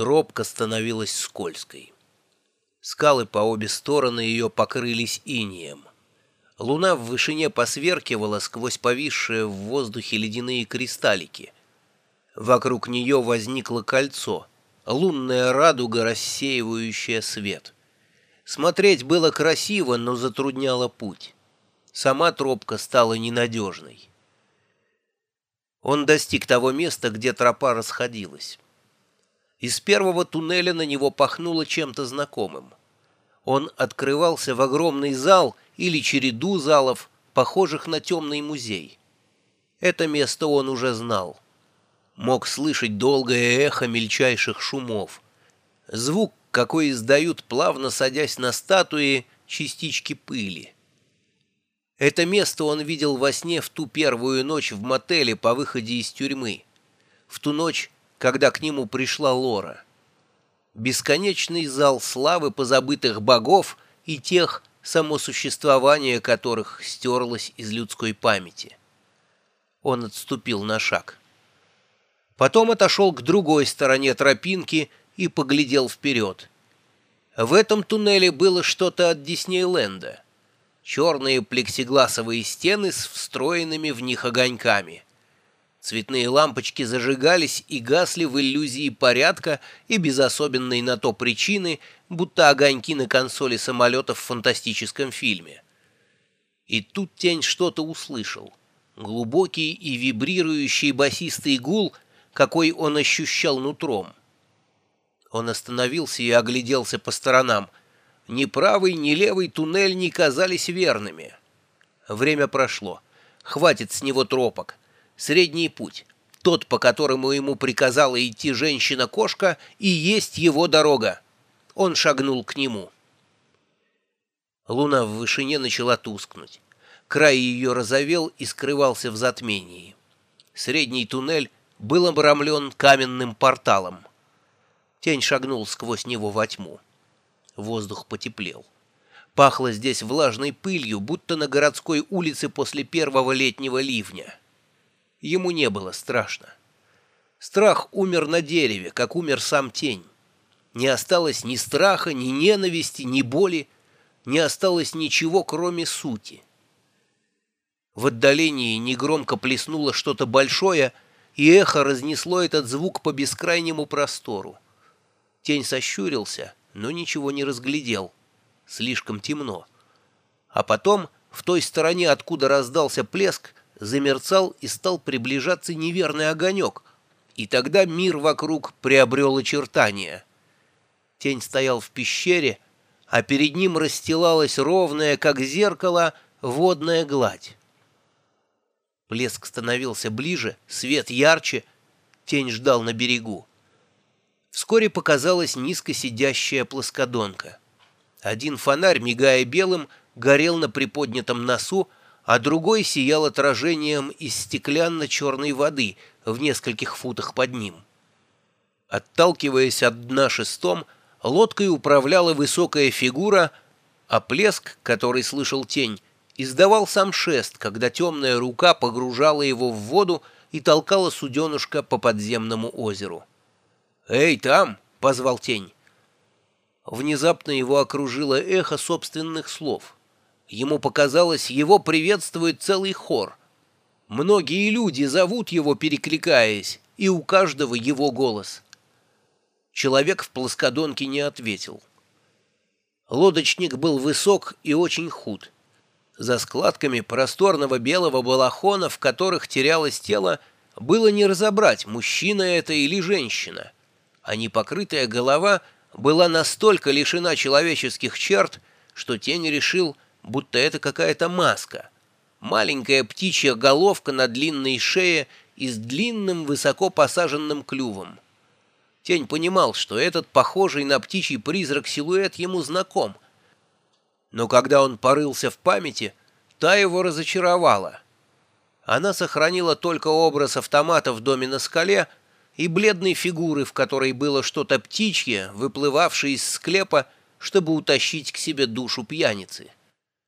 Тропка становилась скользкой. Скалы по обе стороны ее покрылись инеем. Луна в вышине посверкивала сквозь повисшие в воздухе ледяные кристаллики. Вокруг нее возникло кольцо, лунная радуга, рассеивающая свет. Смотреть было красиво, но затрудняло путь. Сама тропка стала ненадежной. Он достиг того места, где тропа расходилась. Из первого туннеля на него пахнуло чем-то знакомым. Он открывался в огромный зал или череду залов, похожих на темный музей. Это место он уже знал. Мог слышать долгое эхо мельчайших шумов. Звук, какой издают, плавно садясь на статуи, частички пыли. Это место он видел во сне в ту первую ночь в мотеле по выходе из тюрьмы. В ту ночь, когда к нему пришла Лора. Бесконечный зал славы позабытых богов и тех, само существование которых стерлось из людской памяти. Он отступил на шаг. Потом отошел к другой стороне тропинки и поглядел вперед. В этом туннеле было что-то от Диснейленда. Черные плексигласовые стены с встроенными в них огоньками — Цветные лампочки зажигались и гасли в иллюзии порядка и без особенной на то причины, будто огоньки на консоли самолета в фантастическом фильме. И тут тень что-то услышал. Глубокий и вибрирующий басистый гул, какой он ощущал нутром. Он остановился и огляделся по сторонам. Ни правый, ни левый туннель не казались верными. Время прошло. Хватит с него тропок. Средний путь, тот, по которому ему приказала идти женщина-кошка, и есть его дорога. Он шагнул к нему. Луна в вышине начала тускнуть. Край ее розовел и скрывался в затмении. Средний туннель был обрамлен каменным порталом. Тень шагнул сквозь него во тьму. Воздух потеплел. Пахло здесь влажной пылью, будто на городской улице после первого летнего ливня. Ему не было страшно. Страх умер на дереве, как умер сам тень. Не осталось ни страха, ни ненависти, ни боли, не осталось ничего, кроме сути. В отдалении негромко плеснуло что-то большое, и эхо разнесло этот звук по бескрайнему простору. Тень сощурился, но ничего не разглядел. Слишком темно. А потом, в той стороне, откуда раздался плеск, замерцал и стал приближаться неверный огонек, и тогда мир вокруг приобрел очертания. Тень стоял в пещере, а перед ним расстилалась ровная, как зеркало, водная гладь. Плеск становился ближе, свет ярче, тень ждал на берегу. Вскоре показалась низко сидящая плоскодонка. Один фонарь, мигая белым, горел на приподнятом носу, а другой сиял отражением из стеклянно-черной воды в нескольких футах под ним. Отталкиваясь от дна шестом, лодкой управляла высокая фигура, а плеск, который слышал тень, издавал сам шест, когда темная рука погружала его в воду и толкала суденушка по подземному озеру. «Эй, там!» — позвал тень. Внезапно его окружило эхо собственных слов — Ему показалось, его приветствует целый хор. Многие люди зовут его, перекликаясь, и у каждого его голос. Человек в плоскодонке не ответил. Лодочник был высок и очень худ. За складками просторного белого балахона, в которых терялось тело, было не разобрать, мужчина это или женщина. А непокрытая голова была настолько лишена человеческих черт, что тень решил, будто это какая-то маска. Маленькая птичья головка на длинной шее и с длинным высоко посаженным клювом. Тень понимал, что этот похожий на птичий призрак силуэт ему знаком. Но когда он порылся в памяти, та его разочаровала. Она сохранила только образ автомата в доме на скале и бледной фигуры, в которой было что-то птичье, выплывавшее из склепа, чтобы утащить к себе душу пьяницы.